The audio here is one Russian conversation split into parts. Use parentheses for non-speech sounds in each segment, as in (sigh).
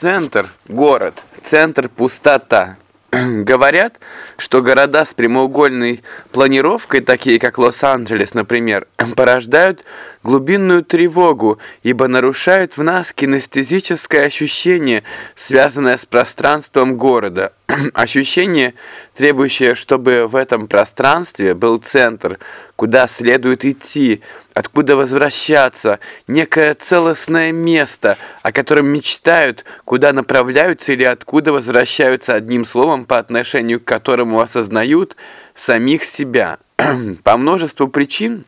Центр – город, центр – пустота. (clears throat) Говорят, что города с прямоугольной планировкой, такие как Лос-Анджелес, например, (clears throat) порождают глубинную тревогу, ибо нарушают в нас кинестезическое ощущение, связанное с пространством города. (clears throat) Ощущение, требующее, чтобы в этом пространстве был центр, куда следует идти, откуда возвращаться, некое целостное место, о котором мечтают, куда направляются или откуда возвращаются одним словом, по отношению к которому осознают самих себя. (clears throat) По множеству причин,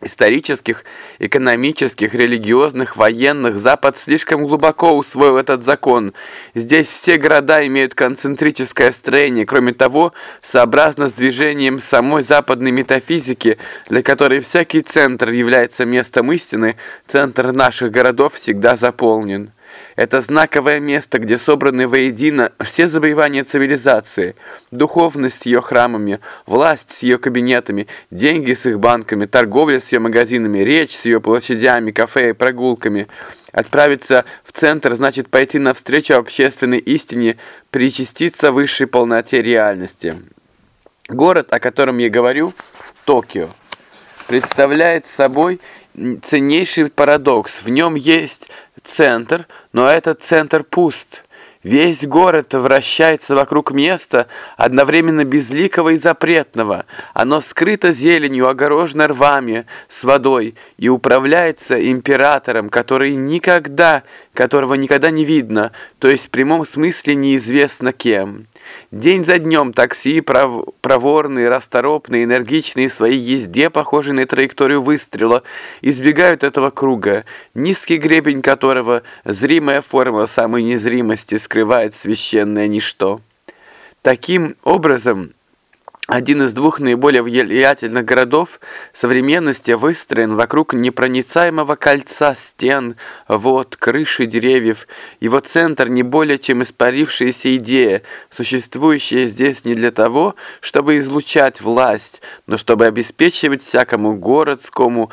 исторических, экономических, религиозных, военных, Запад слишком глубоко усвоил этот закон. Здесь все города имеют концентрическое строение, кроме того, сообразно с движением самой западной метафизики, для которой всякий центр является местом истины, центр наших городов всегда заполнен. Это знаковое место, где собраны воедино все завоевания цивилизации, духовность с ее храмами, власть с ее кабинетами, деньги с их банками, торговля с ее магазинами, речь с ее площадями, кафе и прогулками. Отправиться в центр значит пойти навстречу общественной истине, причаститься высшей полноте реальности. Город, о котором я говорю, Токио, представляет собой ценнейший парадокс. В нем есть центр, но этот центр пуст. Весь город вращается вокруг места, одновременно безликого и запретного. Оно скрыто зеленью, огорожено рвами с водой и управляется императором, который никогда, которого никогда не видно, то есть в прямом смысле неизвестно кем. День за днем такси, пров... проворные, расторопные, энергичные в своей езде, похожие на траекторию выстрела, избегают этого круга, низкий гребень которого, зримая форма самой незримости, скрывает священное ничто. Таким образом, один из двух наиболее влиятельных городов современности выстроен вокруг непроницаемого кольца стен, вод, крыши деревьев. Его центр не более чем испарившаяся идея, существующая здесь не для того, чтобы излучать власть, но чтобы обеспечивать всякому городскому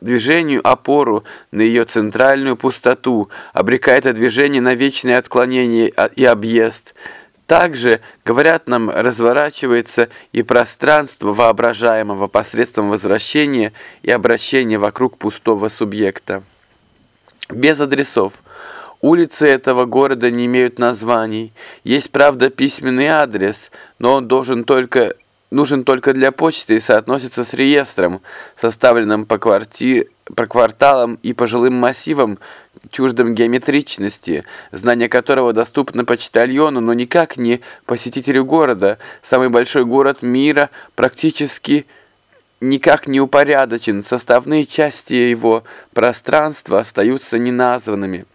движению опору на ее центральную пустоту, обрекая это движение на вечное отклонение и объезд – также, говорят нам, разворачивается и пространство воображаемого посредством возвращения и обращения вокруг пустого субъекта. Без адресов. Улицы этого города не имеют названий. Есть, правда, письменный адрес, но он должен только, нужен только для почты и соотносится с реестром, составленным по, кварти, по кварталам и по жилым массивам, чуждым геометричности, знание которого доступно почтальону, но никак не посетителю города. Самый большой город мира практически никак не упорядочен, составные части его пространства остаются неназванными.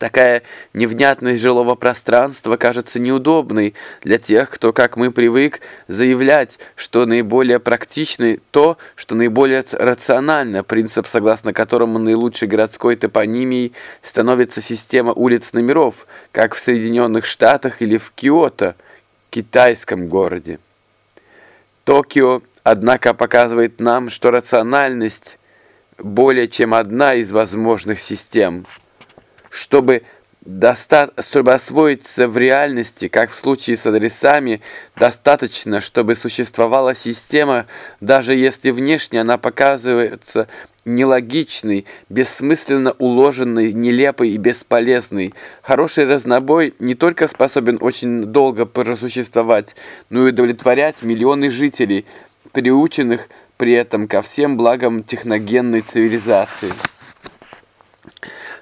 Такая невнятность жилого пространства кажется неудобной для тех, кто, как мы, привык заявлять, что наиболее практичный то, что наиболее рационально, принцип, согласно которому наилучшей городской топонимией становится система улиц номеров, как в Соединенных Штатах или в Киото, китайском городе. Токио, однако, показывает нам, что рациональность более чем одна из возможных систем – чтобы, чтобы освоиться в реальности, как в случае с адресами, достаточно, чтобы существовала система, даже если внешне она показывается нелогичной, бессмысленно уложенной, нелепой и бесполезной. Хороший разнобой не только способен очень долго просуществовать, но и удовлетворять миллионы жителей, приученных при этом ко всем благам техногенной цивилизации.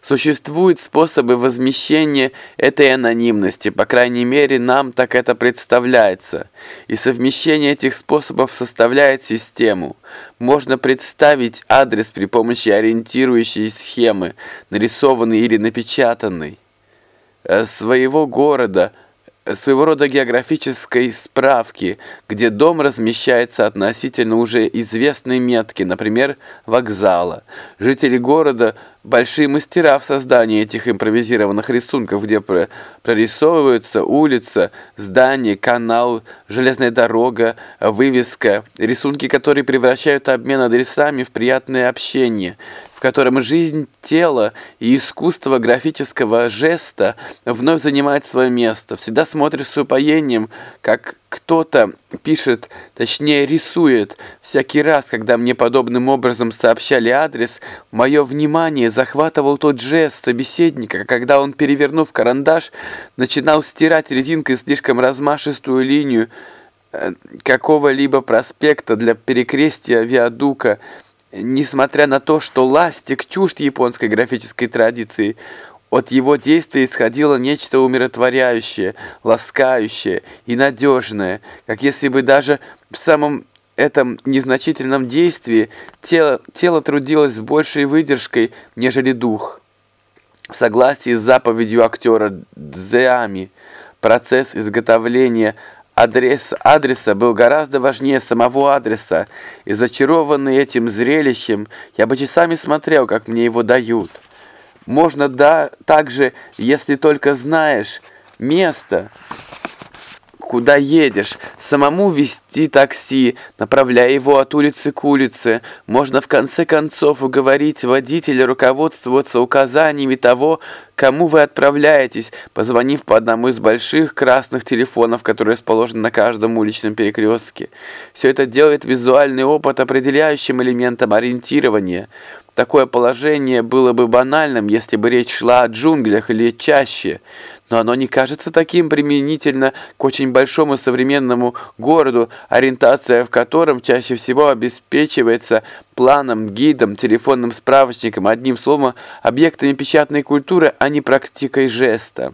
Существуют способы возмещения этой анонимности, по крайней мере, нам так это представляется. И совмещение этих способов составляет систему. Можно представить адрес при помощи ориентирующей схемы, нарисованной или напечатанной, э, своего города – своего рода географической справки, где дом размещается относительно уже известной метки, например, вокзала. Жители города – большие мастера в создании этих импровизированных рисунков, где прорисовываются улица, здание, канал, железная дорога, вывеска, рисунки, которые превращают обмен адресами в приятное общение – в котором жизнь тела и искусство графического жеста вновь занимает свое место. Всегда смотришь с упоением, как кто-то пишет, точнее рисует. Всякий раз, когда мне подобным образом сообщали адрес, мое внимание захватывал тот жест собеседника, когда он, перевернув карандаш, начинал стирать резинкой слишком размашистую линию э, какого-либо проспекта для перекрестия виадука, несмотря на то, что ластик чужд японской графической традиции, от его действия исходило нечто умиротворяющее, ласкающее и надежное, как если бы даже в самом этом незначительном действии тело, тело трудилось с большей выдержкой, нежели дух. В согласии с заповедью актера Дзеами, процесс изготовления адрес, адреса был гораздо важнее самого адреса, и зачарованный этим зрелищем, я бы часами смотрел, как мне его дают. Можно да, также, если только знаешь место, куда едешь, самому вести такси, направляя его от улицы к улице. Можно в конце концов уговорить водителя руководствоваться указаниями того, кому вы отправляетесь, позвонив по одному из больших красных телефонов, которые расположены на каждом уличном перекрестке. Все это делает визуальный опыт определяющим элементом ориентирования – Такое положение было бы банальным, если бы речь шла о джунглях или чаще, но оно не кажется таким применительно к очень большому современному городу, ориентация в котором чаще всего обеспечивается планом, гидом, телефонным справочником, одним словом, объектами печатной культуры, а не практикой жеста.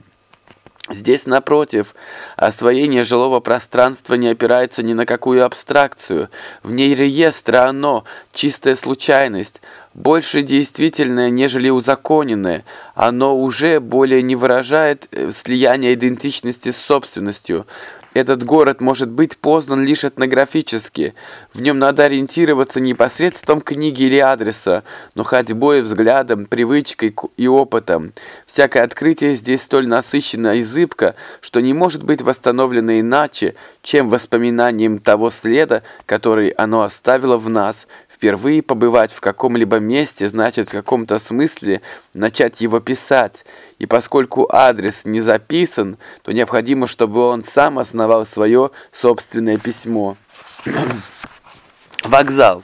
Здесь, напротив, освоение жилого пространства не опирается ни на какую абстракцию. В ней реестра оно, чистая случайность, больше действительное, нежели узаконенное. Оно уже более не выражает э, слияние идентичности с собственностью. Этот город может быть познан лишь этнографически. В нем надо ориентироваться не посредством книги или адреса, но ходьбой, взглядом, привычкой и опытом. Всякое открытие здесь столь насыщенно и зыбко, что не может быть восстановлено иначе, чем воспоминанием того следа, который оно оставило в нас – Впервые побывать в каком-либо месте значит в каком-то смысле начать его писать, и поскольку адрес не записан, то необходимо, чтобы он сам основал свое собственное письмо. (clears throat) Вокзал.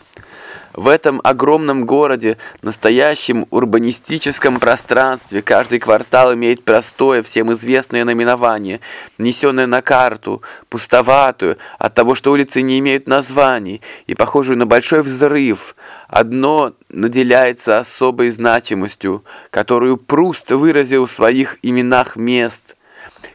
В этом огромном городе, настоящем урбанистическом пространстве, каждый квартал имеет простое, всем известное наименование, несенное на карту, пустоватую, от того, что улицы не имеют названий, и похожую на большой взрыв. Одно наделяется особой значимостью, которую Пруст выразил в своих именах мест –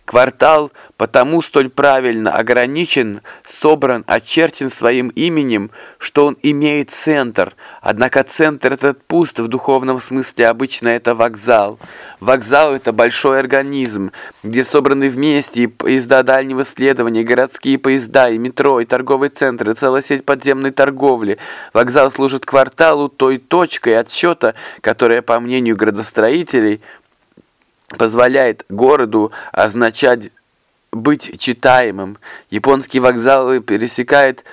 Квартал потому столь правильно ограничен, собран, очерчен своим именем, что он имеет центр. Однако центр этот пуст в духовном смысле, обычно это вокзал. Вокзал – это большой организм, где собраны вместе и поезда дальнего следования, и городские поезда, и метро, и торговый центр, и целая сеть подземной торговли. Вокзал служит кварталу той точкой отсчета, которая, по мнению градостроителей, позволяет городу означать быть читаемым. Японские вокзалы пересекают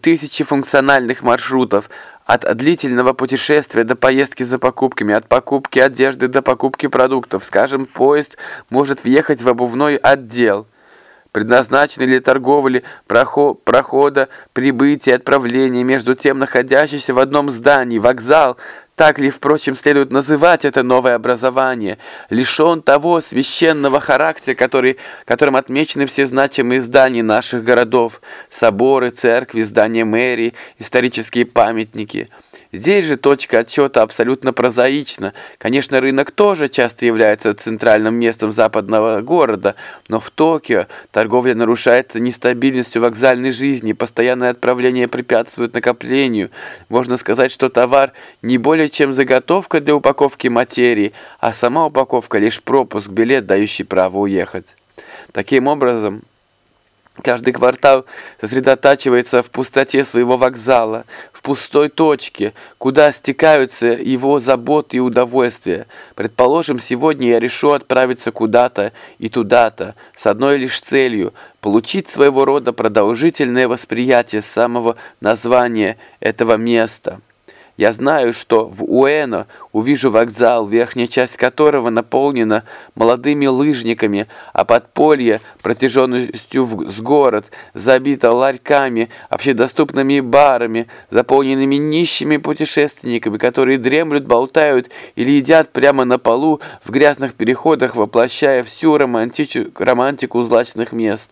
тысячи функциональных маршрутов, от длительного путешествия до поездки за покупками, от покупки одежды до покупки продуктов. Скажем, поезд может въехать в обувной отдел, предназначенный для торговли, прохода, прибытия, отправления, между тем находящийся в одном здании, вокзал – так ли, впрочем, следует называть это новое образование, лишен того священного характера, который, которым отмечены все значимые здания наших городов, соборы, церкви, здания мэрии, исторические памятники – Здесь же точка отсчета абсолютно прозаична. Конечно, рынок тоже часто является центральным местом западного города, но в Токио торговля нарушается нестабильностью вокзальной жизни, постоянное отправление препятствует накоплению. Можно сказать, что товар не более чем заготовка для упаковки материи, а сама упаковка лишь пропуск, билет, дающий право уехать. Таким образом, Каждый квартал сосредотачивается в пустоте своего вокзала, пустой точке, куда стекаются его заботы и удовольствия. Предположим, сегодня я решу отправиться куда-то и туда-то, с одной лишь целью – получить своего рода продолжительное восприятие самого названия этого места. Я знаю, что в Уэно увижу вокзал, верхняя часть которого наполнена молодыми лыжниками, а подполье протяженностью с город забито ларьками, общедоступными барами, заполненными нищими путешественниками, которые дремлют, болтают или едят прямо на полу в грязных переходах, воплощая всю романтику злачных мест.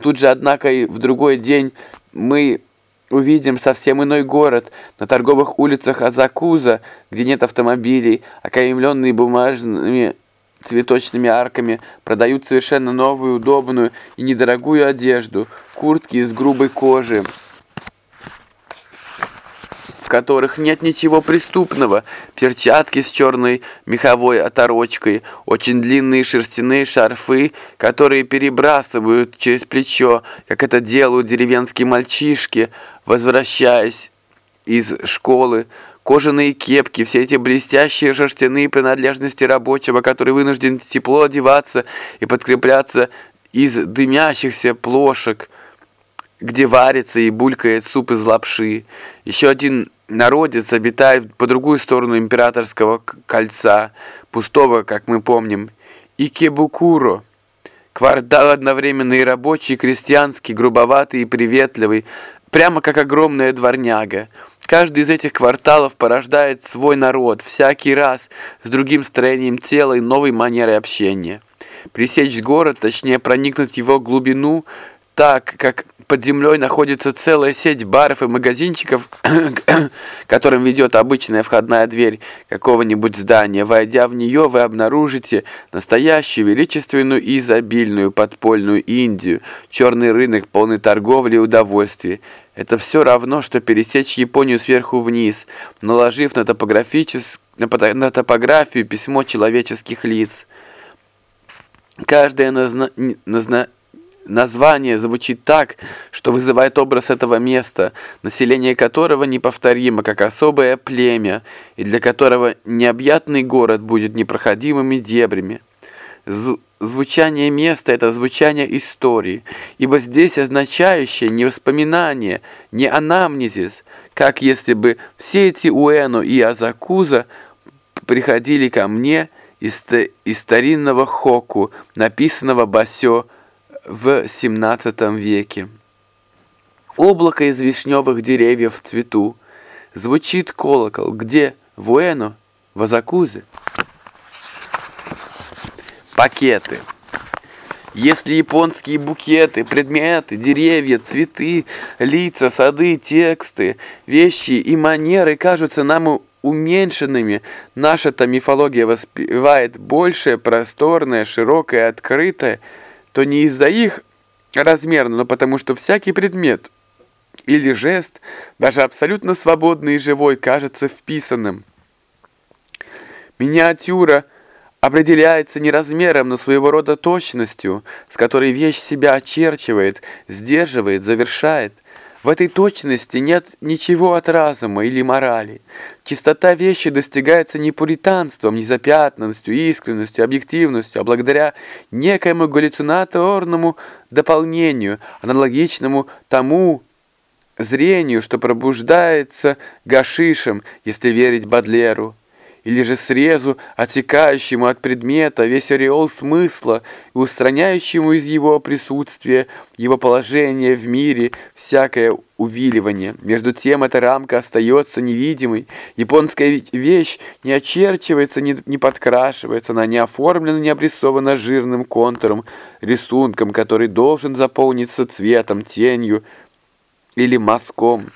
Тут же, однако, и в другой день мы увидим совсем иной город. На торговых улицах Азакуза, где нет автомобилей, окаймленные бумажными цветочными арками, продают совершенно новую, удобную и недорогую одежду, куртки из грубой кожи, в которых нет ничего преступного, перчатки с черной меховой оторочкой, очень длинные шерстяные шарфы, которые перебрасывают через плечо, как это делают деревенские мальчишки, возвращаясь из школы, кожаные кепки, все эти блестящие шерстяные принадлежности рабочего, который вынужден тепло одеваться и подкрепляться из дымящихся плошек, где варится и булькает суп из лапши. Еще один народец обитает по другую сторону императорского кольца, пустого, как мы помним, Икебукуро. Квартал одновременно и рабочий, и крестьянский, грубоватый и приветливый, прямо как огромная дворняга. Каждый из этих кварталов порождает свой народ, всякий раз с другим строением тела и новой манерой общения. Пресечь город, точнее проникнуть в его глубину, так как под землей находится целая сеть баров и магазинчиков, (coughs) которым ведет обычная входная дверь какого-нибудь здания. Войдя в нее, вы обнаружите настоящую величественную и изобильную подпольную Индию, черный рынок, полный торговли и удовольствий. Это все равно, что пересечь Японию сверху вниз, наложив на, на, на топографию письмо человеческих лиц. Каждое назна... Назна... Название звучит так, что вызывает образ этого места, население которого неповторимо, как особое племя, и для которого необъятный город будет непроходимыми дебрями. Звучание места – это звучание истории, ибо здесь означающее не воспоминание, не анамнезис, как если бы все эти Уэно и Азакуза приходили ко мне из, из старинного хоку, написанного Басё в 17 веке. Облако из вишневых деревьев в цвету. Звучит колокол. Где? В Уэно? В Азакузе? Пакеты. Если японские букеты, предметы, деревья, цветы, лица, сады, тексты, вещи и манеры кажутся нам уменьшенными, наша-то мифология воспевает большее, просторное, широкое, открытое, то не из-за их размера, но потому что всякий предмет или жест, даже абсолютно свободный и живой, кажется вписанным. Миниатюра определяется не размером, но своего рода точностью, с которой вещь себя очерчивает, сдерживает, завершает. В этой точности нет ничего от разума или морали. Чистота вещи достигается не пуританством, не запятнанностью, искренностью, объективностью, а благодаря некоему галлюцинаторному дополнению, аналогичному тому зрению, что пробуждается гашишем, если верить Бадлеру или же срезу, отсекающему от предмета весь ореол смысла и устраняющему из его присутствия, его положение в мире, всякое увиливание. Между тем эта рамка остается невидимой. Японская вещь не очерчивается, не, не подкрашивается, она не оформлена, не обрисована жирным контуром, рисунком, который должен заполниться цветом, тенью или мазком.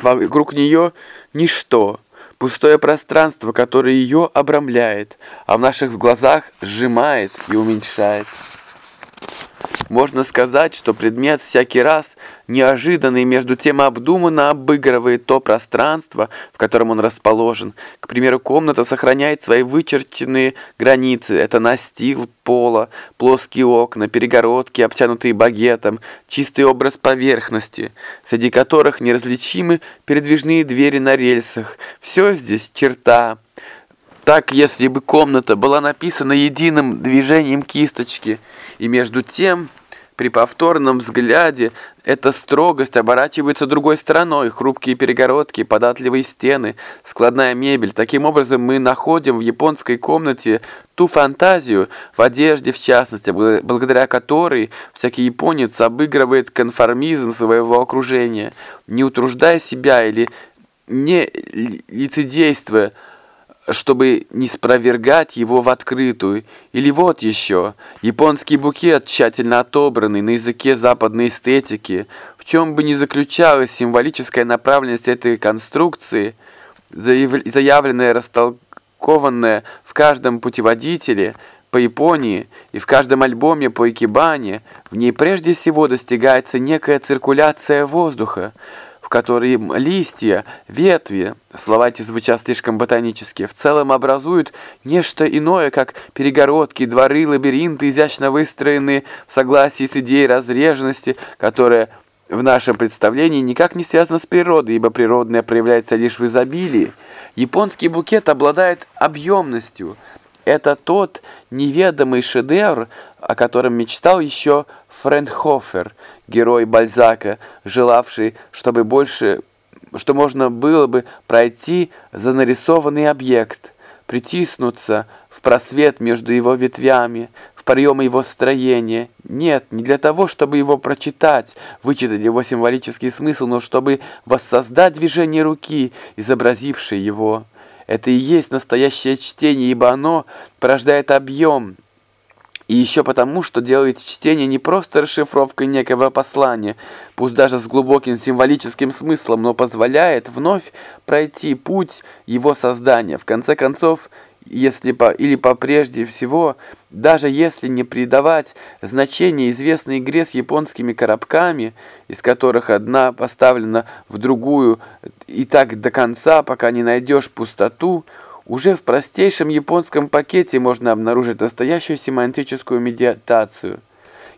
Вокруг нее ничто, пустое пространство, которое ее обрамляет, а в наших глазах сжимает и уменьшает. Можно сказать, что предмет всякий раз неожиданный, между тем обдуманно обыгрывает то пространство, в котором он расположен. К примеру, комната сохраняет свои вычерченные границы. Это настил пола, плоские окна, перегородки, обтянутые багетом, чистый образ поверхности, среди которых неразличимы передвижные двери на рельсах. Все здесь черта. Так, если бы комната была написана единым движением кисточки, и между тем При повторном взгляде эта строгость оборачивается другой стороной. Хрупкие перегородки, податливые стены, складная мебель. Таким образом, мы находим в японской комнате ту фантазию, в одежде в частности, благодаря которой всякий японец обыгрывает конформизм своего окружения, не утруждая себя или не лицедействуя, чтобы не спровергать его в открытую. Или вот еще, японский букет, тщательно отобранный на языке западной эстетики, в чем бы ни заключалась символическая направленность этой конструкции, заявленная, растолкованная в каждом путеводителе по Японии и в каждом альбоме по Икебане, в ней прежде всего достигается некая циркуляция воздуха, в которой листья, ветви, слова эти звучат слишком ботанически, в целом образуют нечто иное, как перегородки, дворы, лабиринты, изящно выстроенные в согласии с идеей разреженности, которая в нашем представлении никак не связана с природой, ибо природное проявляется лишь в изобилии. Японский букет обладает объемностью. Это тот неведомый шедевр, о котором мечтал еще Френхофер – герой Бальзака, желавший, чтобы больше, что можно было бы пройти за нарисованный объект, притиснуться в просвет между его ветвями, в проемы его строения. Нет, не для того, чтобы его прочитать, вычитать его символический смысл, но чтобы воссоздать движение руки, изобразившей его. Это и есть настоящее чтение, ибо оно порождает объем, и еще потому, что делает чтение не просто расшифровкой некого послания, пусть даже с глубоким символическим смыслом, но позволяет вновь пройти путь его создания. В конце концов, если по, или по прежде всего, даже если не придавать значения известной игре с японскими коробками, из которых одна поставлена в другую, и так до конца, пока не найдешь пустоту, уже в простейшем японском пакете можно обнаружить настоящую семантическую медитацию.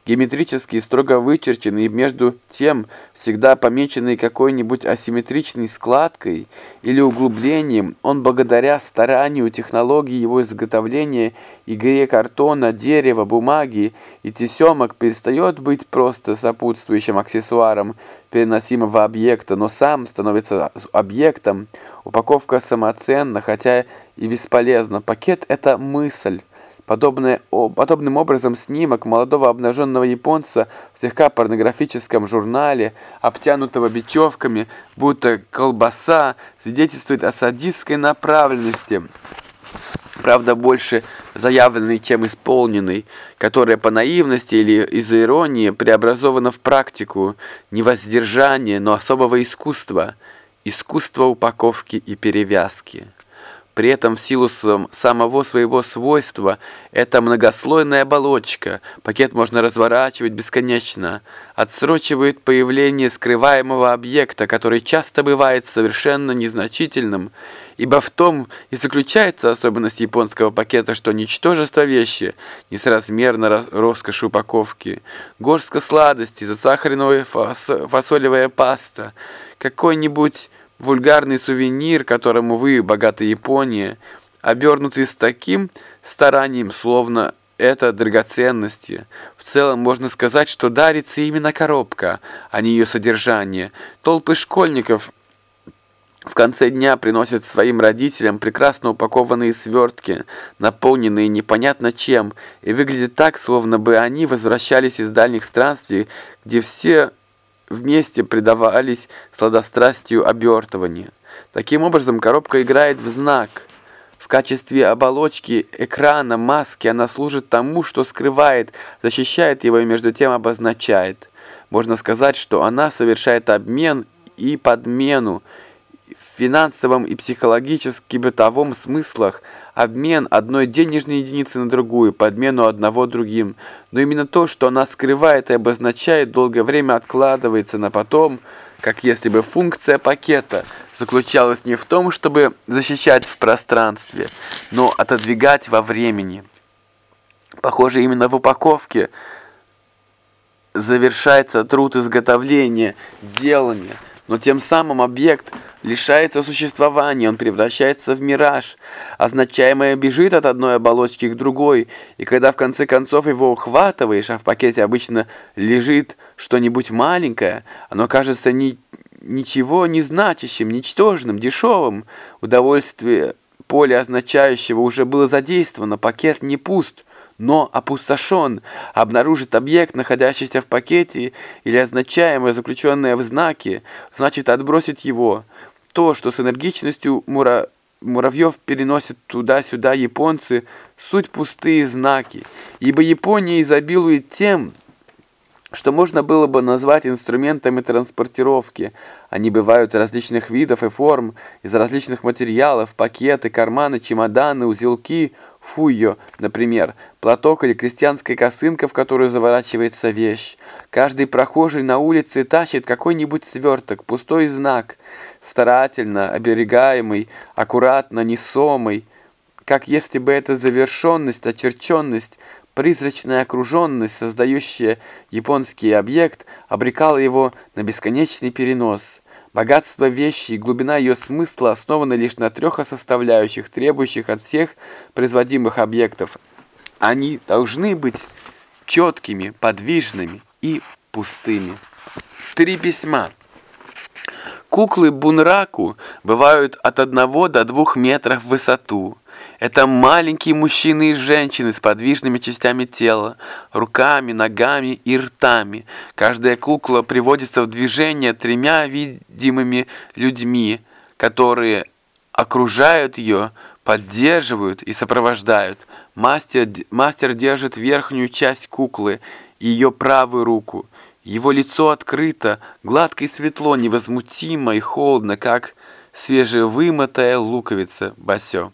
Геометрически строго вычерченный и между тем всегда помеченный какой-нибудь асимметричной складкой или углублением, он благодаря старанию технологии его изготовления, игре картона, дерева, бумаги и тесемок перестает быть просто сопутствующим аксессуаром переносимого объекта, но сам становится объектом. Упаковка самоценна, хотя и бесполезна. Пакет – это мысль. Подобное, подобным образом снимок молодого обнаженного японца в слегка порнографическом журнале, обтянутого бечевками, будто колбаса, свидетельствует о садистской направленности – правда больше заявленный, чем исполненный, которая по наивности или из-за иронии преобразована в практику не воздержания, но особого искусства, искусства упаковки и перевязки. При этом в силу самого своего свойства это многослойная оболочка, пакет можно разворачивать бесконечно, отсрочивает появление скрываемого объекта, который часто бывает совершенно незначительным, ибо в том и заключается особенность японского пакета, что ничтожество вещи несоразмерно роскоши упаковки, горстка сладости, засахаренная фасолевая паста, какой-нибудь Вульгарный сувенир, которому вы, богатая Япония, обернутый с таким старанием, словно это драгоценности. В целом можно сказать, что дарится именно коробка, а не ее содержание. Толпы школьников в конце дня приносят своим родителям прекрасно упакованные свертки, наполненные непонятно чем, и выглядит так, словно бы они возвращались из дальних странствий, где все вместе предавались сладострастию обертывания. Таким образом, коробка играет в знак. В качестве оболочки экрана, маски она служит тому, что скрывает, защищает его и между тем обозначает. Можно сказать, что она совершает обмен и подмену, в финансовом и психологически бытовом смыслах обмен одной денежной единицы на другую, подмену одного другим. Но именно то, что она скрывает и обозначает, долгое время откладывается на потом, как если бы функция пакета заключалась не в том, чтобы защищать в пространстве, но отодвигать во времени. Похоже, именно в упаковке завершается труд изготовления, делания, но тем самым объект лишается существования, он превращается в мираж. Означаемое бежит от одной оболочки к другой, и когда в конце концов его ухватываешь, а в пакете обычно лежит что-нибудь маленькое, оно кажется ни, ничего не значащим, ничтожным, дешевым. Удовольствие поля означающего уже было задействовано, пакет не пуст но опустошен, обнаружит объект, находящийся в пакете или означаемое, заключенное в знаке, значит отбросить его. То, что с энергичностью мура... муравьев переносят туда-сюда японцы, суть пустые знаки, ибо Япония изобилует тем, что можно было бы назвать инструментами транспортировки. Они бывают различных видов и форм, из различных материалов, пакеты, карманы, чемоданы, узелки – Фуйо, например, платок или крестьянская косынка, в которую заворачивается вещь. Каждый прохожий на улице тащит какой-нибудь сверток, пустой знак, старательно, оберегаемый, аккуратно, несомый, как если бы эта завершенность, очерченность, призрачная окруженность, создающая японский объект, обрекала его на бесконечный перенос – Богатство вещи и глубина ее смысла основаны лишь на трех составляющих, требующих от всех производимых объектов. Они должны быть четкими, подвижными и пустыми. Три письма. Куклы бунраку бывают от одного до двух метров в высоту. Это маленькие мужчины и женщины с подвижными частями тела, руками, ногами и ртами. Каждая кукла приводится в движение тремя видимыми людьми, которые окружают ее, поддерживают и сопровождают. Мастер, мастер держит верхнюю часть куклы и ее правую руку. Его лицо открыто, гладко и светло, невозмутимо и холодно, как свежевымытая луковица Басё.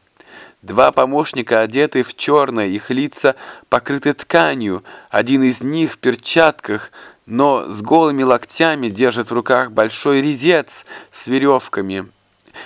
Два помощника, одеты в черное, их лица покрыты тканью. Один из них в перчатках, но с голыми локтями держит в руках большой резец с веревками,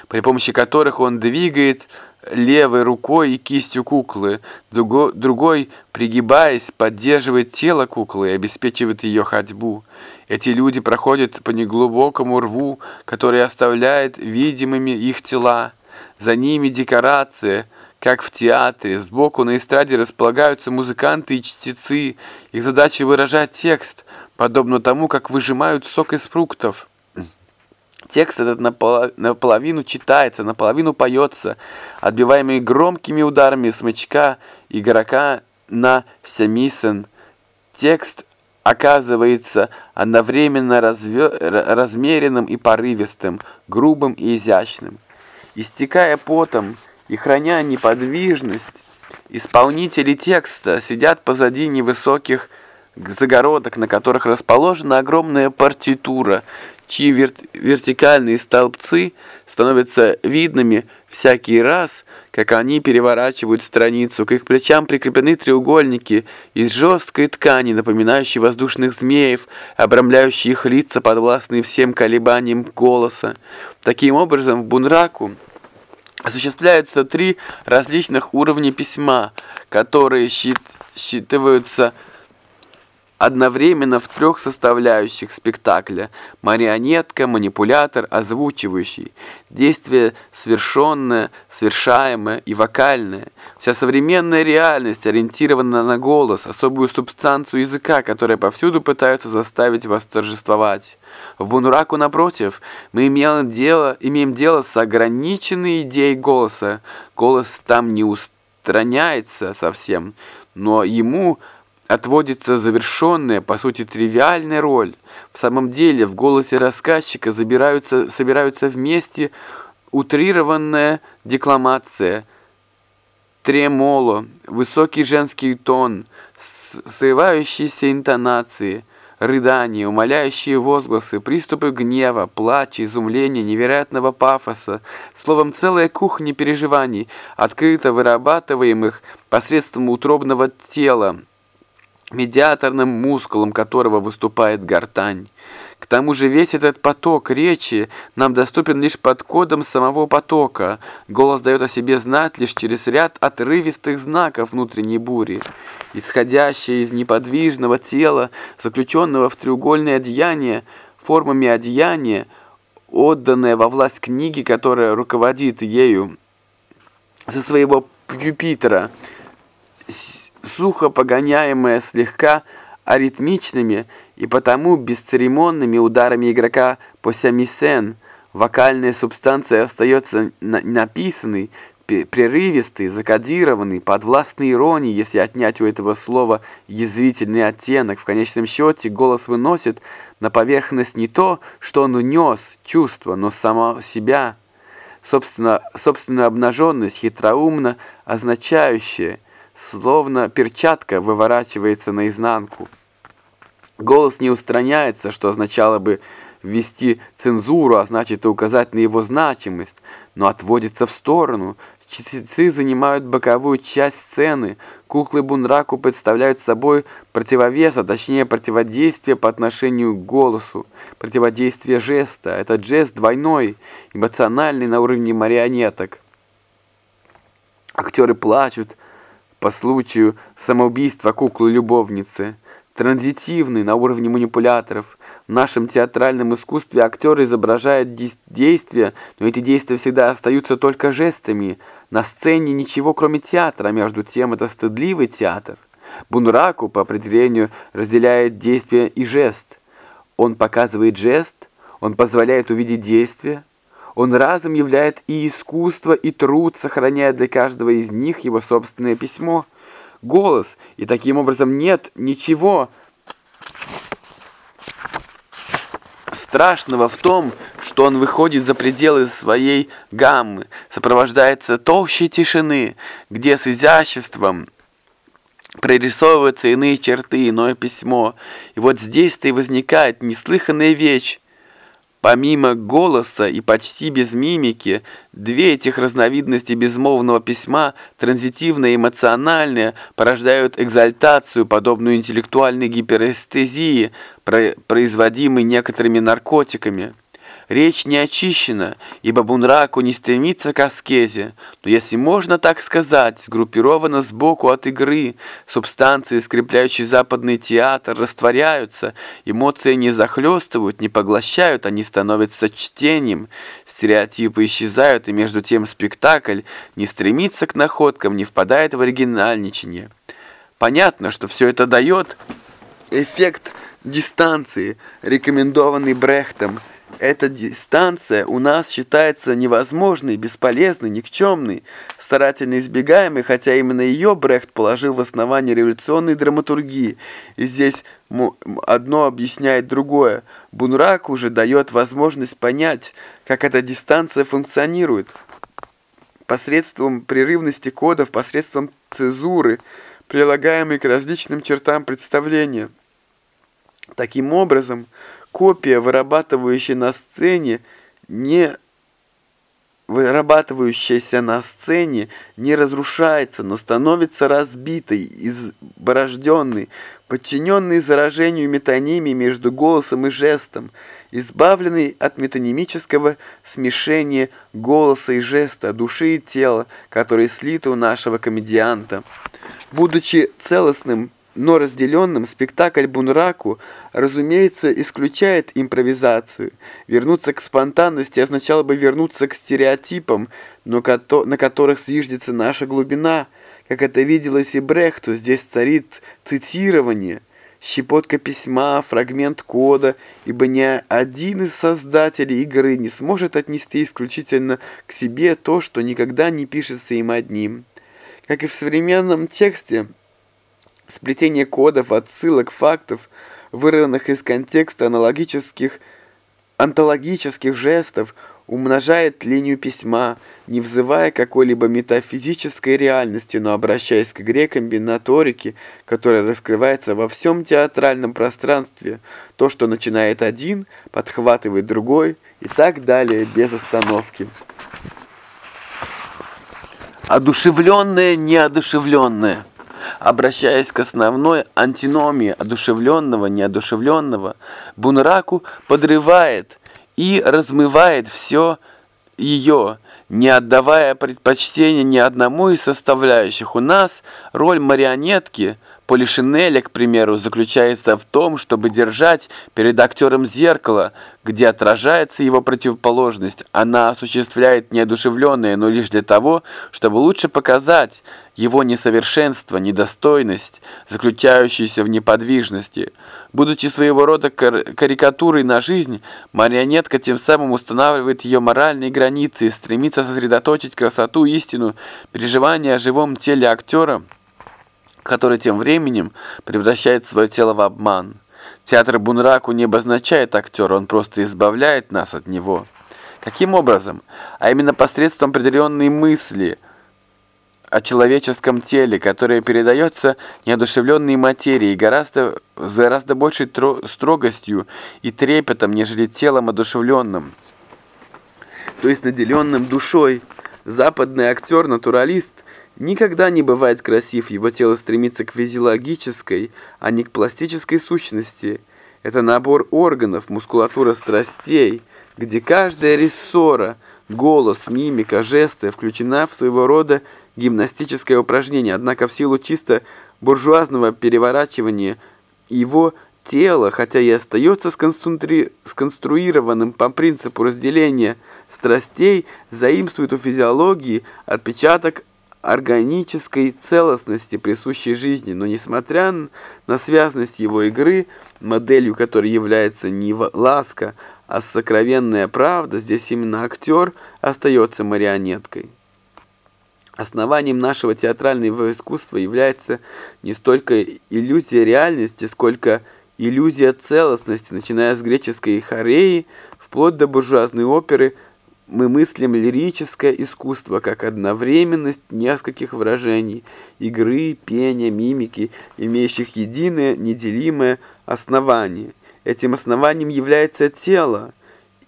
при помощи которых он двигает левой рукой и кистью куклы, другой, пригибаясь, поддерживает тело куклы и обеспечивает ее ходьбу. Эти люди проходят по неглубокому рву, который оставляет видимыми их тела. За ними декорация – как в театре, сбоку на эстраде располагаются музыканты и чтецы. Их задача выражать текст, подобно тому, как выжимают сок из фруктов. Текст этот наполовину читается, наполовину поется, отбиваемый громкими ударами смычка игрока на сямисен. Текст оказывается одновременно разве... размеренным и порывистым, грубым и изящным. Истекая потом, и храня неподвижность, исполнители текста сидят позади невысоких загородок, на которых расположена огромная партитура, чьи вер вертикальные столбцы становятся видными всякий раз, как они переворачивают страницу. К их плечам прикреплены треугольники из жесткой ткани, напоминающие воздушных змеев, обрамляющие их лица, подвластные всем колебаниям голоса. Таким образом, в Бунраку осуществляются три различных уровня письма, которые счит, считываются одновременно в трех составляющих спектакля – марионетка, манипулятор, озвучивающий, действие совершенное, совершаемое и вокальное. Вся современная реальность ориентирована на голос, особую субстанцию языка, которая повсюду пытаются заставить восторжествовать. В Бунураку, напротив, мы имеем дело, имеем дело с ограниченной идеей голоса. Голос там не устраняется совсем, но ему отводится завершенная, по сути, тривиальная роль. В самом деле в голосе рассказчика забираются, собираются вместе утрированная декламация, тремоло, высокий женский тон, срывающиеся интонации – рыдания, умоляющие возгласы, приступы гнева, плача, изумления, невероятного пафоса, словом, целая кухня переживаний, открыто вырабатываемых посредством утробного тела, медиаторным мускулом которого выступает гортань. К тому же весь этот поток речи нам доступен лишь под кодом самого потока. Голос дает о себе знать лишь через ряд отрывистых знаков внутренней бури. Исходящее из неподвижного тела, заключенного в треугольное одеяние, формами одеяния, отданная во власть книги, которая руководит ею со своего Юпитера, сухо погоняемая слегка аритмичными и потому бесцеремонными ударами игрока по сямисен, вокальная субстанция остается написанной, прерывистый, закодированный, подвластный иронии, если отнять у этого слова язвительный оттенок. В конечном счете голос выносит на поверхность не то, что он унес, чувство, но само себя. Собственно, собственную обнаженность, хитроумно означающая, словно перчатка выворачивается наизнанку. Голос не устраняется, что означало бы ввести цензуру, а значит и указать на его значимость, но отводится в сторону, Чтецы занимают боковую часть сцены. Куклы Бунраку представляют собой противовес, а точнее противодействие по отношению к голосу. Противодействие жеста. Этот жест двойной, эмоциональный на уровне марионеток. Актеры плачут по случаю самоубийства куклы-любовницы. Транзитивный на уровне манипуляторов. В нашем театральном искусстве актеры изображают действия, но эти действия всегда остаются только жестами – на сцене ничего, кроме театра, между тем это стыдливый театр. Бунраку по определению разделяет действие и жест. Он показывает жест, он позволяет увидеть действие, он разом являет и искусство, и труд, сохраняя для каждого из них его собственное письмо, голос, и таким образом нет ничего страшного в том, что он выходит за пределы своей гаммы, сопровождается толщей тишины, где с изяществом прорисовываются иные черты, иное письмо. И вот здесь-то и возникает неслыханная вещь, Помимо голоса и почти без мимики, две этих разновидности безмолвного письма, транзитивное и эмоциональное, порождают экзальтацию, подобную интеллектуальной гиперэстезии, производимой некоторыми наркотиками. Речь не очищена, ибо Бунраку не стремится к аскезе, но, если можно так сказать, сгруппирована сбоку от игры, субстанции, скрепляющие западный театр, растворяются, эмоции не захлестывают, не поглощают, они становятся чтением, стереотипы исчезают, и между тем спектакль не стремится к находкам, не впадает в оригинальничание. Понятно, что все это дает эффект дистанции, рекомендованный Брехтом, эта дистанция у нас считается невозможной, бесполезной, никчемной, старательно избегаемой, хотя именно ее Брехт положил в основание революционной драматургии. И здесь одно объясняет другое. Бунрак уже дает возможность понять, как эта дистанция функционирует. Посредством прерывности кодов, посредством цезуры, прилагаемой к различным чертам представления. Таким образом, копия, вырабатывающая на сцене, не вырабатывающаяся на сцене, не разрушается, но становится разбитой, изборожденной, подчиненной заражению метонимии между голосом и жестом, избавленной от метонимического смешения голоса и жеста, души и тела, которые слиты у нашего комедианта. Будучи целостным но разделенным спектакль Бунраку, разумеется, исключает импровизацию. Вернуться к спонтанности означало бы вернуться к стереотипам, но на которых зиждется наша глубина. Как это виделось и Брехту, здесь царит цитирование, щепотка письма, фрагмент кода, ибо ни один из создателей игры не сможет отнести исключительно к себе то, что никогда не пишется им одним. Как и в современном тексте, Сплетение кодов, отсылок, фактов, вырванных из контекста аналогических, антологических жестов, умножает линию письма, не взывая какой-либо метафизической реальности, но обращаясь к игре комбинаторики, которая раскрывается во всем театральном пространстве. То, что начинает один, подхватывает другой и так далее без остановки. Одушевленное, неодушевленное обращаясь к основной антиномии одушевленного, неодушевленного, Бунраку подрывает и размывает все ее, не отдавая предпочтения ни одному из составляющих. У нас роль марионетки – Полишинеля, к примеру, заключается в том, чтобы держать перед актером зеркало, где отражается его противоположность. Она осуществляет неодушевленное, но лишь для того, чтобы лучше показать его несовершенство, недостойность, заключающуюся в неподвижности. Будучи своего рода кар карикатурой на жизнь, марионетка тем самым устанавливает ее моральные границы и стремится сосредоточить красоту, истину, переживания о живом теле актера – который тем временем превращает свое тело в обман. Театр Бунраку не обозначает актера, он просто избавляет нас от него. Каким образом? А именно посредством определенной мысли о человеческом теле, которая передается неодушевленной материи гораздо, гораздо большей строгостью и трепетом, нежели телом одушевленным, то есть наделенным душой. Западный актер-натуралист Никогда не бывает красив, его тело стремится к физиологической, а не к пластической сущности. Это набор органов, мускулатура страстей, где каждая рессора, голос, мимика, жесты включена в своего рода гимнастическое упражнение, однако в силу чисто буржуазного переворачивания его тело, хотя и остается сконструи... сконструированным по принципу разделения страстей, заимствует у физиологии отпечаток органической целостности, присущей жизни, но несмотря на связность его игры, моделью которой является не ласка, а сокровенная правда, здесь именно актер остается марионеткой. Основанием нашего театрального искусства является не столько иллюзия реальности, сколько иллюзия целостности, начиная с греческой хореи, вплоть до буржуазной оперы – мы мыслим лирическое искусство как одновременность нескольких выражений, игры, пения, мимики, имеющих единое, неделимое основание. Этим основанием является тело,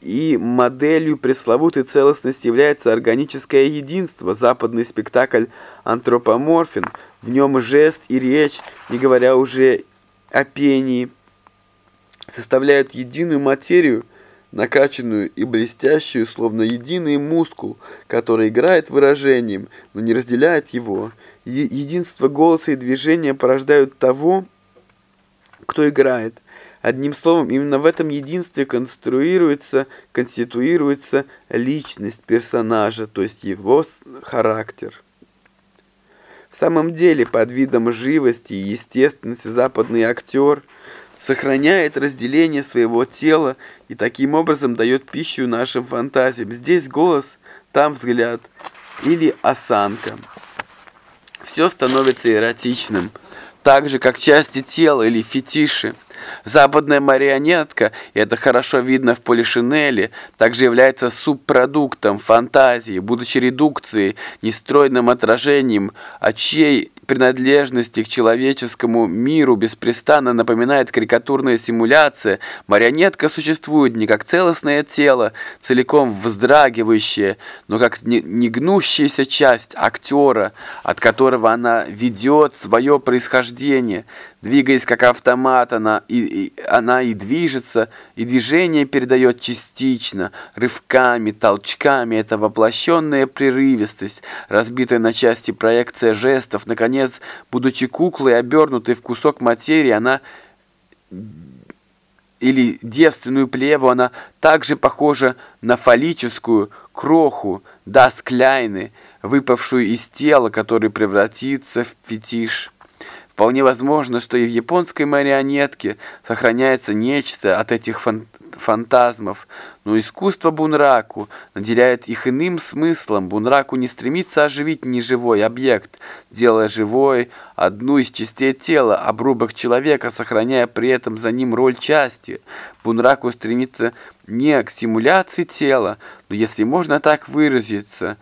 и моделью пресловутой целостности является органическое единство, западный спектакль антропоморфен, в нем жест и речь, не говоря уже о пении, составляют единую материю, накачанную и блестящую, словно единый мускул, который играет выражением, но не разделяет его. Е единство голоса и движения порождают того, кто играет. Одним словом, именно в этом единстве конструируется, конституируется личность персонажа, то есть его характер. В самом деле, под видом живости и естественности западный актер – сохраняет разделение своего тела и таким образом дает пищу нашим фантазиям. Здесь голос, там взгляд или осанка. Все становится эротичным, так же как части тела или фетиши. Западная марионетка, и это хорошо видно в Полишинеле, также является субпродуктом фантазии, будучи редукцией, нестройным отражением, а чьей принадлежности к человеческому миру беспрестанно напоминает карикатурная симуляция, марионетка существует не как целостное тело, целиком вздрагивающее, но как негнущаяся часть актера, от которого она ведет свое происхождение. Двигаясь как автомат, она и, и, она и движется, и движение передает частично, рывками, толчками. Это воплощенная прерывистость, разбитая на части проекция жестов. Наконец, будучи куклой, обернутой в кусок материи, она или девственную плеву, она также похожа на фаллическую кроху, даскляйны, выпавшую из тела, который превратится в фетиш. Вполне возможно, что и в японской марионетке сохраняется нечто от этих фан фантазмов, но искусство Бунраку наделяет их иным смыслом. Бунраку не стремится оживить неживой объект, делая живой одну из частей тела, обрубок человека, сохраняя при этом за ним роль части. Бунраку стремится не к стимуляции тела, но, если можно так выразиться,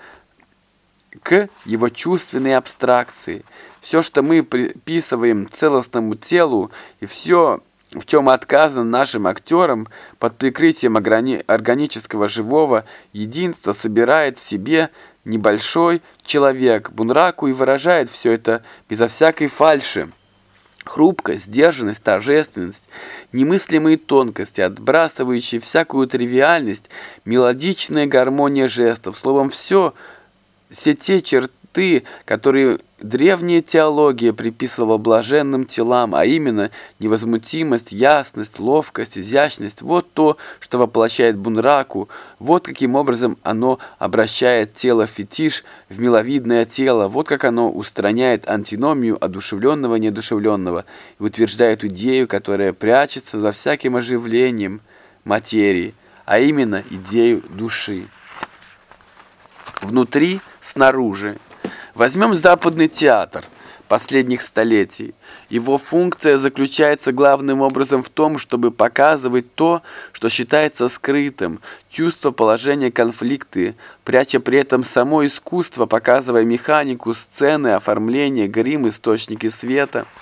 к его чувственной абстракции – все, что мы приписываем целостному телу, и все, в чем отказано нашим актерам, под прикрытием органического живого единства, собирает в себе небольшой человек, Бунраку, и выражает все это безо всякой фальши. Хрупкость, сдержанность, торжественность, немыслимые тонкости, отбрасывающие всякую тривиальность, мелодичная гармония жестов, словом, все, все те черты, которые Древняя теология приписывала блаженным телам, а именно невозмутимость, ясность, ловкость, изящность. Вот то, что воплощает Бунраку, вот каким образом оно обращает тело фетиш в миловидное тело, вот как оно устраняет антиномию одушевленного неодушевленного и утверждает идею, которая прячется за всяким оживлением материи, а именно идею души. Внутри, снаружи. Возьмем западный театр последних столетий. Его функция заключается главным образом в том, чтобы показывать то, что считается скрытым, чувство положения конфликты, пряча при этом само искусство, показывая механику, сцены, оформление, грим, источники света –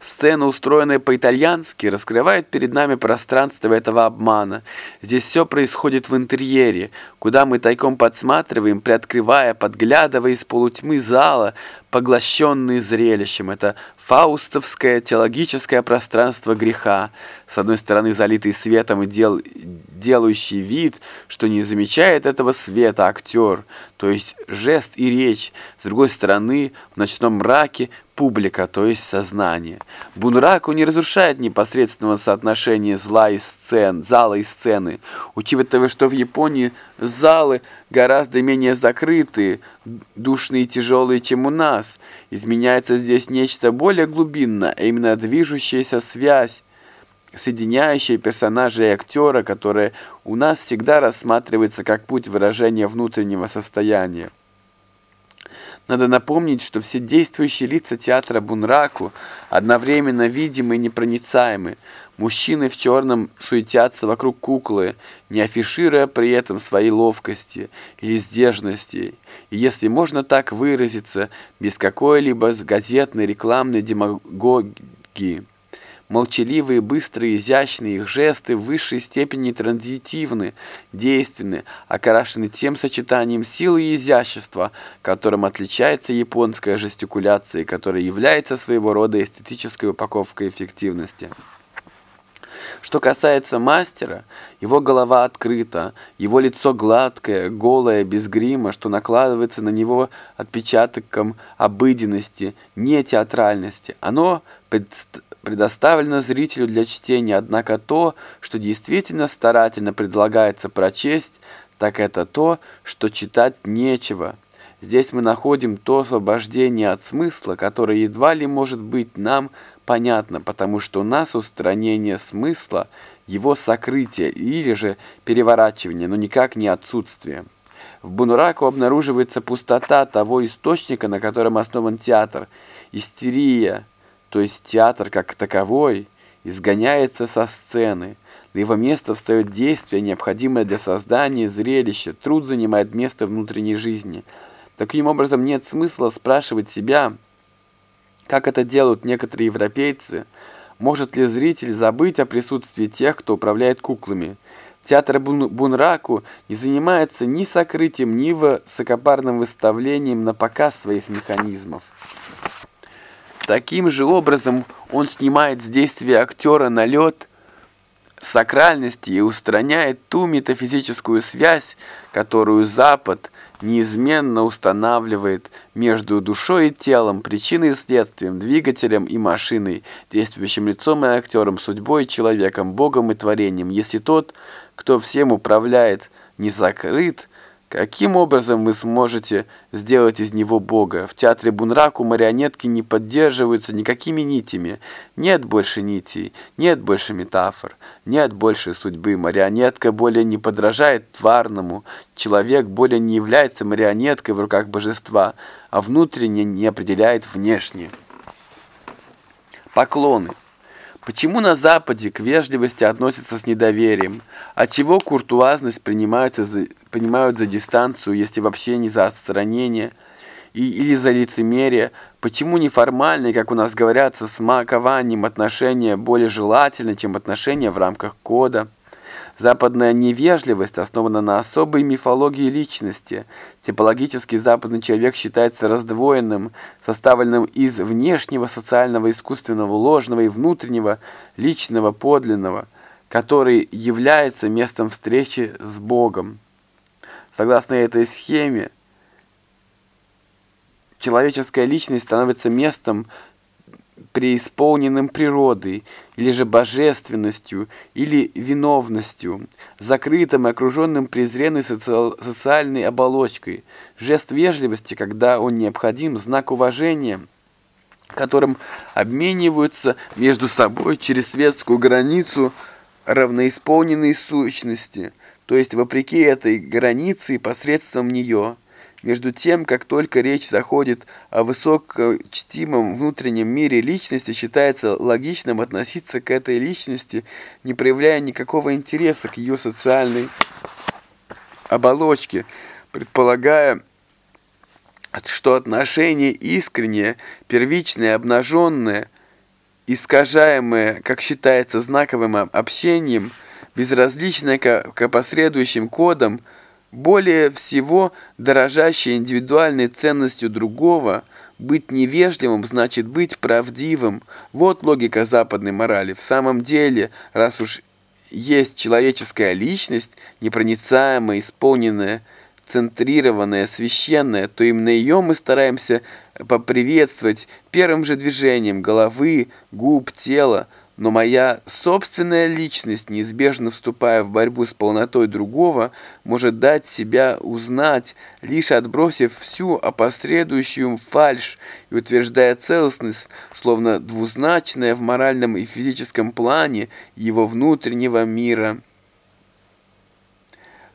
Сцена, устроенная по-итальянски, раскрывает перед нами пространство этого обмана. Здесь все происходит в интерьере, куда мы тайком подсматриваем, приоткрывая, подглядывая из полутьмы зала, поглощенные зрелищем. Это фаустовское теологическое пространство греха, с одной стороны залитый светом и дел, делающий вид, что не замечает этого света актер, то есть жест и речь, с другой стороны в ночном мраке публика, то есть сознание. Бунраку не разрушает непосредственного соотношения зла и сцен, зала и сцены, учитывая, что в Японии залы гораздо менее закрытые, душные и тяжелые, чем у нас. Изменяется здесь нечто более глубинное, а именно движущаяся связь, соединяющая персонажа и актера, которая у нас всегда рассматривается как путь выражения внутреннего состояния. Надо напомнить, что все действующие лица театра Бунраку одновременно видимы и непроницаемы. Мужчины в черном суетятся вокруг куклы, не афишируя при этом своей ловкости или сдержанности. И если можно так выразиться, без какой-либо газетной рекламной демагогии. Молчаливые, быстрые, изящные, их жесты в высшей степени транзитивны, действенны, окрашены тем сочетанием силы и изящества, которым отличается японская жестикуляция, которая является своего рода эстетической упаковкой эффективности. Что касается мастера, его голова открыта, его лицо гладкое, голое, без грима, что накладывается на него отпечатком обыденности, не театральности. Оно предоставлено зрителю для чтения, однако то, что действительно старательно предлагается прочесть, так это то, что читать нечего. Здесь мы находим то освобождение от смысла, которое едва ли может быть нам понятно, потому что у нас устранение смысла, его сокрытие или же переворачивание, но никак не отсутствие. В Бунураку обнаруживается пустота того источника, на котором основан театр, истерия, то есть театр как таковой, изгоняется со сцены. На его место встает действие, необходимое для создания зрелища. Труд занимает место внутренней жизни. Таким образом, нет смысла спрашивать себя, как это делают некоторые европейцы, может ли зритель забыть о присутствии тех, кто управляет куклами. Театр Бун Бунраку не занимается ни сокрытием, ни высокопарным выставлением на показ своих механизмов. Таким же образом он снимает с действия актера налет сакральности и устраняет ту метафизическую связь, которую Запад неизменно устанавливает между душой и телом, причиной и следствием, двигателем и машиной, действующим лицом и актером, судьбой и человеком, Богом и творением. Если тот, кто всем управляет, не закрыт, Каким образом вы сможете сделать из него Бога? В театре Бунраку марионетки не поддерживаются никакими нитями. Нет больше нитей, нет больше метафор, нет больше судьбы. Марионетка более не подражает тварному. Человек более не является марионеткой в руках божества, а внутренне не определяет внешне. Поклоны. Почему на Западе к вежливости относятся с недоверием? Отчего куртуазность принимается за, принимают за дистанцию, если вообще не за отстранение и, или за лицемерие? Почему неформальные, как у нас говорят, со смакованием отношения более желательны, чем отношения в рамках кода? Западная невежливость основана на особой мифологии личности. Типологический западный человек считается раздвоенным, составленным из внешнего, социального, искусственного, ложного и внутреннего, личного, подлинного, который является местом встречи с Богом. Согласно этой схеме, человеческая личность становится местом, преисполненным природой, или же божественностью, или виновностью, закрытым и окруженным презренной соци... социальной оболочкой, жест вежливости, когда он необходим, знак уважения, которым обмениваются между собой через светскую границу равноисполненные сущности, то есть вопреки этой границе посредством нее – между тем, как только речь заходит о высокочтимом внутреннем мире личности, считается логичным относиться к этой личности, не проявляя никакого интереса к ее социальной оболочке, предполагая, что отношение искреннее, первичное, обнаженное, искажаемое, как считается знаковым общением, безразличное к, к последующим кодам – более всего, дорожащей индивидуальной ценностью другого, быть невежливым значит быть правдивым. Вот логика западной морали. В самом деле, раз уж есть человеческая личность, непроницаемая, исполненная, центрированная, священная, то именно ее мы стараемся поприветствовать первым же движением головы, губ, тела, но моя собственная личность, неизбежно вступая в борьбу с полнотой другого, может дать себя узнать, лишь отбросив всю опосредующую фальшь и утверждая целостность, словно двузначная в моральном и физическом плане его внутреннего мира.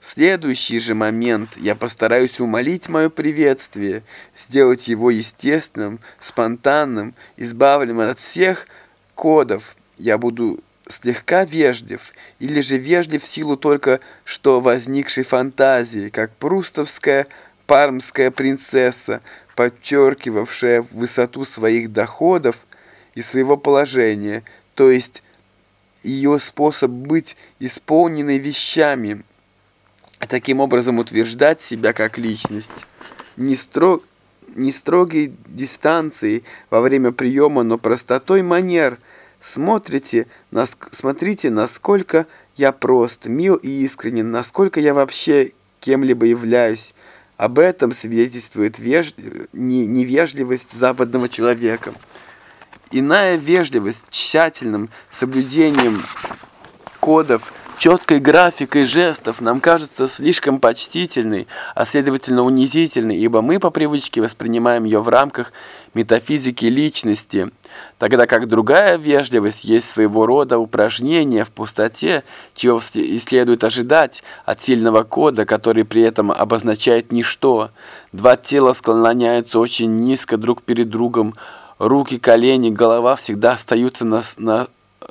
В следующий же момент я постараюсь умолить мое приветствие, сделать его естественным, спонтанным, избавленным от всех кодов, я буду слегка вежлив, или же вежлив в силу только что возникшей фантазии, как прустовская пармская принцесса, подчеркивавшая высоту своих доходов и своего положения, то есть ее способ быть исполненной вещами, таким образом утверждать себя как личность. Не, строг, не строгой дистанции во время приема, но простотой манер – Смотрите, нас, смотрите, насколько я прост, мил и искренен, насколько я вообще кем-либо являюсь. Об этом свидетельствует веж... не, невежливость западного человека. Иная вежливость тщательным соблюдением кодов, четкой графикой жестов нам кажется слишком почтительной, а следовательно унизительной, ибо мы по привычке воспринимаем ее в рамках метафизики личности – тогда как другая вежливость есть своего рода упражнение в пустоте, чего и следует ожидать от сильного кода, который при этом обозначает ничто. Два тела склоняются очень низко друг перед другом, руки, колени, голова всегда остаются на, на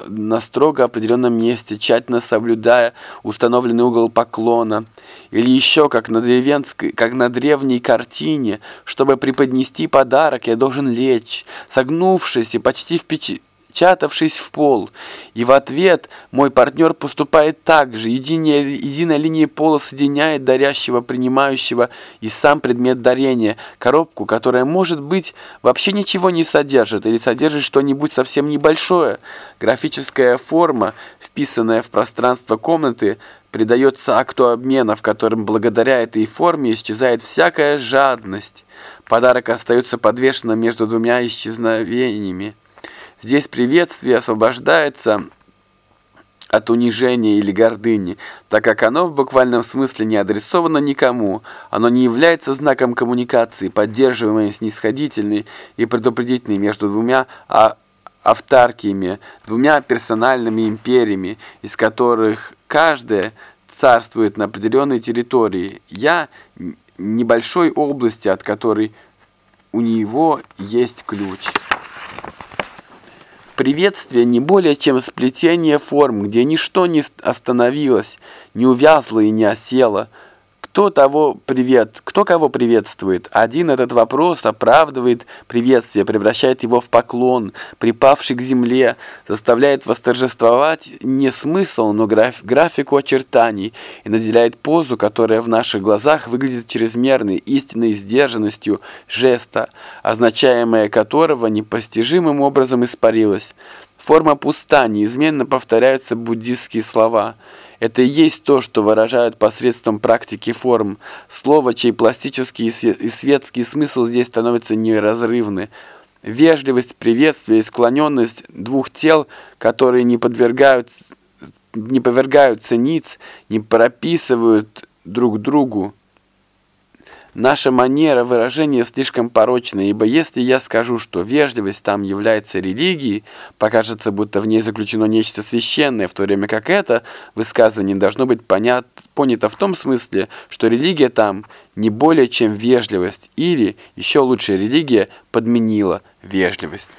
на строго определенном месте, тщательно соблюдая установленный угол поклона, или еще как на, древенской, как на древней картине, чтобы преподнести подарок, я должен лечь, согнувшись и почти впечатлить впечатавшись в пол. И в ответ мой партнер поступает так же. Единая, единая линия пола соединяет дарящего, принимающего и сам предмет дарения. Коробку, которая, может быть, вообще ничего не содержит или содержит что-нибудь совсем небольшое. Графическая форма, вписанная в пространство комнаты, придается акту обмена, в котором благодаря этой форме исчезает всякая жадность. Подарок остается подвешенным между двумя исчезновениями. Здесь приветствие освобождается от унижения или гордыни, так как оно в буквальном смысле не адресовано никому, оно не является знаком коммуникации, поддерживаемой снисходительной и предупредительной между двумя а автаркиями, двумя персональными империями, из которых каждая царствует на определенной территории. Я небольшой области, от которой у него есть ключ. Приветствие не более чем сплетение форм, где ничто не остановилось, не увязло и не осело. Кто, того привет, кто кого приветствует? Один этот вопрос оправдывает приветствие, превращает его в поклон, припавший к земле, заставляет восторжествовать не смысл, но граф, графику очертаний и наделяет позу, которая в наших глазах выглядит чрезмерной истинной сдержанностью жеста, означаемое которого непостижимым образом испарилось. Форма пуста, неизменно повторяются буддистские слова – это и есть то, что выражают посредством практики форм. Слово, чей пластический и светский смысл здесь становятся неразрывны. Вежливость, приветствие и склоненность двух тел, которые не подвергают, не повергаются ниц, не прописывают друг другу. Наша манера выражения слишком порочна, ибо если я скажу, что вежливость там является религией, покажется, будто в ней заключено нечто священное, в то время как это высказывание должно быть понят, понято в том смысле, что религия там не более чем вежливость, или, еще лучше, религия подменила вежливость.